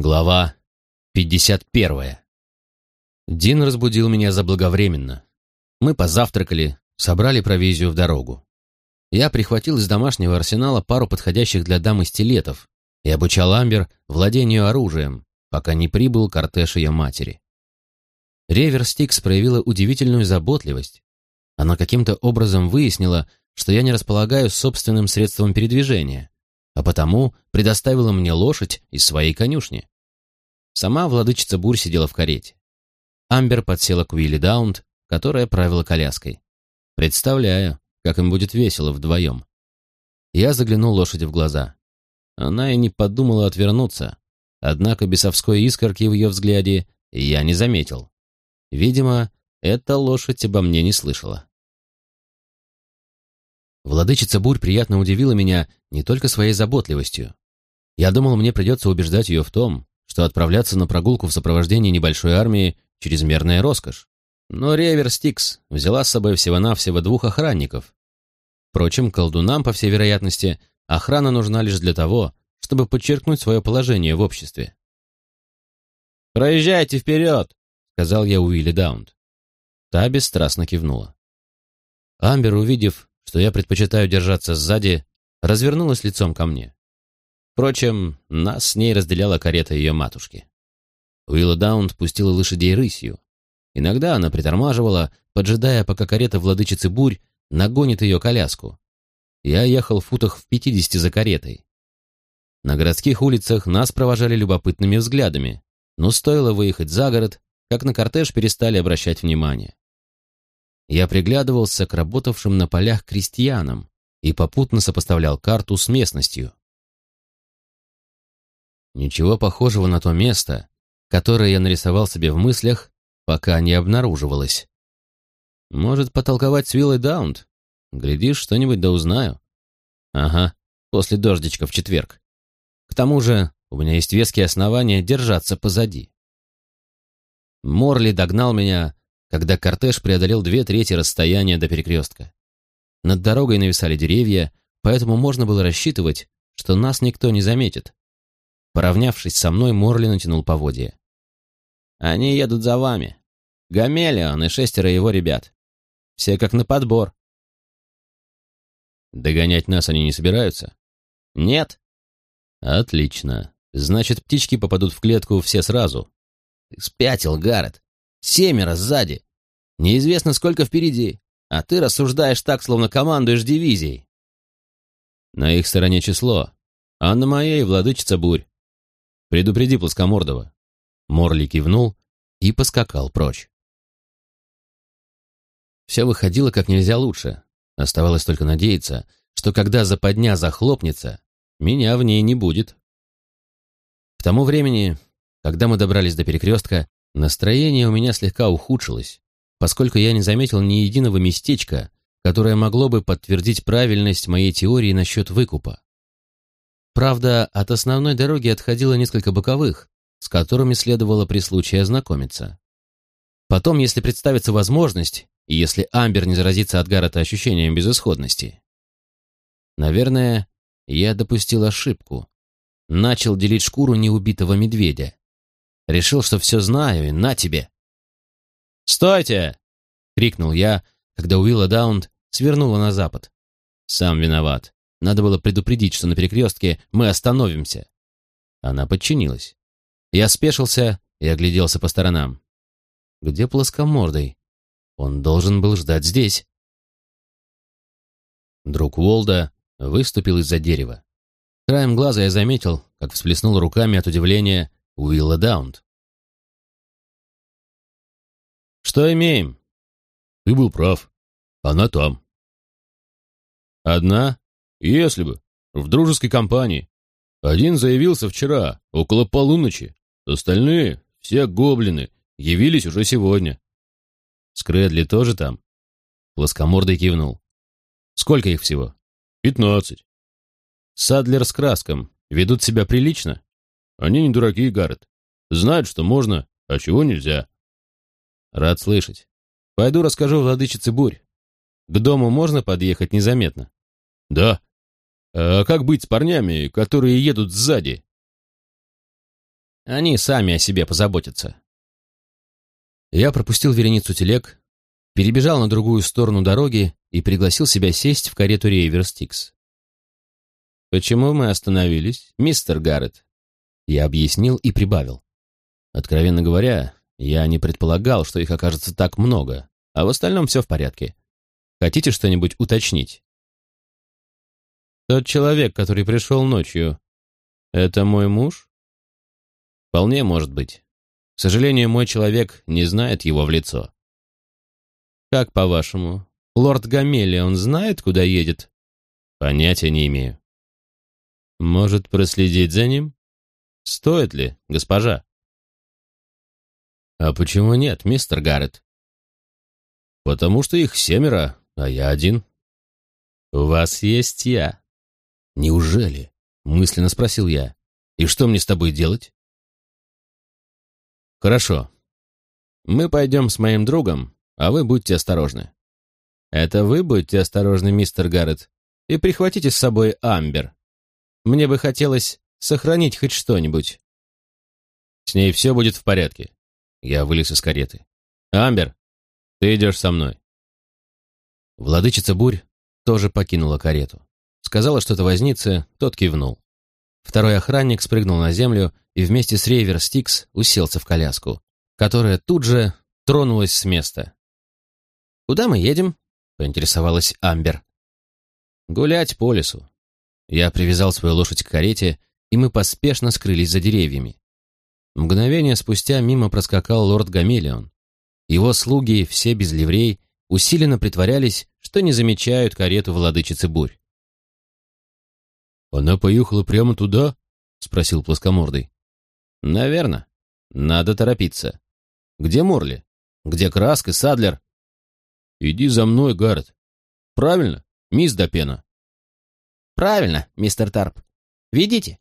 Глава 51. Дин разбудил меня заблаговременно. Мы позавтракали, собрали провизию в дорогу. Я прихватил из домашнего арсенала пару подходящих для дамы стилетов и обучал Амбер владению оружием, пока не прибыл кортеж ее матери. Ревер Стикс проявила удивительную заботливость. Она каким-то образом выяснила, что я не располагаю собственным средством передвижения, а потому предоставила мне лошадь из своей конюшни. Сама владычица Бур сидела в карете. Амбер подсела к Уилли Даунт, которая правила коляской. Представляю, как им будет весело вдвоем. Я заглянул лошади в глаза. Она и не подумала отвернуться, однако бесовской искорки в ее взгляде я не заметил. Видимо, эта лошадь обо мне не слышала. Владычица Бурь приятно удивила меня не только своей заботливостью. Я думал, мне придется убеждать ее в том, что отправляться на прогулку в сопровождении небольшой армии — чрезмерная роскошь. Но Ревер Стикс взяла с собой всего-навсего двух охранников. Впрочем, колдунам, по всей вероятности, охрана нужна лишь для того, чтобы подчеркнуть свое положение в обществе. «Проезжайте вперед!» — сказал я Уилли Даунт. Та бесстрастно кивнула. Амбер, увидев, что я предпочитаю держаться сзади, развернулась лицом ко мне. Впрочем, нас с ней разделяла карета ее матушки. Уилла Даунт пустила лошадей рысью. Иногда она притормаживала, поджидая, пока карета владычицы бурь нагонит ее коляску. Я ехал в футах в пятидесяти за каретой. На городских улицах нас провожали любопытными взглядами, но стоило выехать за город, как на кортеж перестали обращать внимание. Я приглядывался к работавшим на полях крестьянам и попутно сопоставлял карту с местностью. Ничего похожего на то место, которое я нарисовал себе в мыслях, пока не обнаруживалось. Может, потолковать с Виллой Даунт? Глядишь, что-нибудь да узнаю. Ага, после дождичка в четверг. К тому же у меня есть веские основания держаться позади. Морли догнал меня, когда кортеж преодолел две трети расстояния до перекрестка. Над дорогой нависали деревья, поэтому можно было рассчитывать, что нас никто не заметит. Поравнявшись со мной, Морли натянул поводья. «Они едут за вами. Гамелион и шестеро его ребят. Все как на подбор». «Догонять нас они не собираются?» «Нет». «Отлично. Значит, птички попадут в клетку все сразу». «Ты спятил, Гаррет. Семеро сзади. Неизвестно, сколько впереди. А ты рассуждаешь так, словно командуешь дивизией. На их стороне число, а на моей владычица бурь. Предупреди плоскомордого. Морли кивнул и поскакал прочь. Все выходило как нельзя лучше. Оставалось только надеяться, что когда западня захлопнется, меня в ней не будет. К тому времени, когда мы добрались до перекрестка, Настроение у меня слегка ухудшилось, поскольку я не заметил ни единого местечка, которое могло бы подтвердить правильность моей теории насчет выкупа. Правда, от основной дороги отходило несколько боковых, с которыми следовало при случае ознакомиться. Потом, если представится возможность, и если Амбер не заразится от Гаррета ощущением безысходности. Наверное, я допустил ошибку. Начал делить шкуру неубитого медведя. Решил, что все знаю, и на тебе. «Стойте!» — крикнул я, когда Уилла Даунт свернула на запад. Сам виноват. Надо было предупредить, что на перекрестке мы остановимся. Она подчинилась. Я спешился и огляделся по сторонам. Где плоскомордый? Он должен был ждать здесь. Друг Уолда выступил из-за дерева. Краем глаза я заметил, как всплеснул руками от удивления Уилла Даунт. «Что имеем?» «Ты был прав. Она там». «Одна? Если бы. В дружеской компании. Один заявился вчера, около полуночи. Остальные, все гоблины, явились уже сегодня». «Скрэдли тоже там?» Плоскомордый кивнул. «Сколько их всего?» «Пятнадцать». «Садлер с Краском ведут себя прилично?» Они не дураки, Гаррет. Знают, что можно, а чего нельзя. Рад слышать. Пойду расскажу владычице Бурь. К дому можно подъехать незаметно? Да. А как быть с парнями, которые едут сзади? они сами о себе позаботятся. Я пропустил вереницу телег, перебежал на другую сторону дороги и пригласил себя сесть в карету Рейверстикс. «Почему мы остановились, мистер Гаррет?» Я объяснил и прибавил. Откровенно говоря, я не предполагал, что их окажется так много, а в остальном все в порядке. Хотите что-нибудь уточнить? Тот человек, который пришел ночью, это мой муж? Вполне может быть. К сожалению, мой человек не знает его в лицо. Как по-вашему, лорд Гамелион знает, куда едет? Понятия не имею. Может проследить за ним? Стоит ли, госпожа? А почему нет, мистер Гаррет? Потому что их семеро, а я один. У вас есть я. Неужели? Мысленно спросил я. И что мне с тобой делать? Хорошо. Мы пойдем с моим другом, а вы будьте осторожны. Это вы будьте осторожны, мистер Гаррет, и прихватите с собой Амбер. Мне бы хотелось сохранить хоть что-нибудь. С ней все будет в порядке. Я вылез из кареты. Амбер, ты идешь со мной. Владычица Бурь тоже покинула карету. Сказала что-то вознице, тот кивнул. Второй охранник спрыгнул на землю и вместе с Рейвер Стикс уселся в коляску, которая тут же тронулась с места. «Куда мы едем?» — поинтересовалась Амбер. «Гулять по лесу». Я привязал свою лошадь к карете, и мы поспешно скрылись за деревьями. Мгновение спустя мимо проскакал лорд Гамелион. Его слуги, все без ливрей, усиленно притворялись, что не замечают карету владычицы бурь. «Она поехала прямо туда?» — спросил плоскомордый. «Наверно. Надо торопиться. Где Морли? Где Краск и Садлер?» «Иди за мной, Гаррет. Правильно, мисс Допена?» «Правильно, мистер Тарп. Ведите».